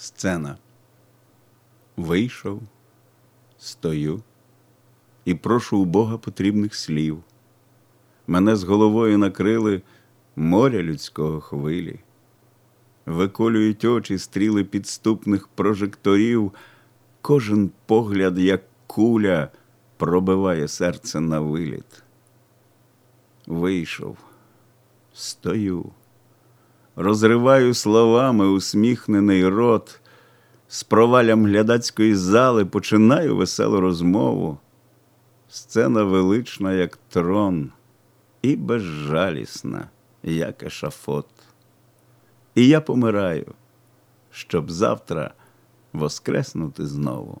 Сцена. Вийшов, стою і прошу у Бога потрібних слів. Мене з головою накрили моря людського хвилі. Виколюють очі стріли підступних прожекторів, кожен погляд, як куля, пробиває серце на виліт. Вийшов, стою, розриваю словами усміхнений рот, з провалям глядацької зали починаю веселу розмову. Сцена велична, як трон, і безжалісна, як ешафот. І я помираю, щоб завтра воскреснути знову.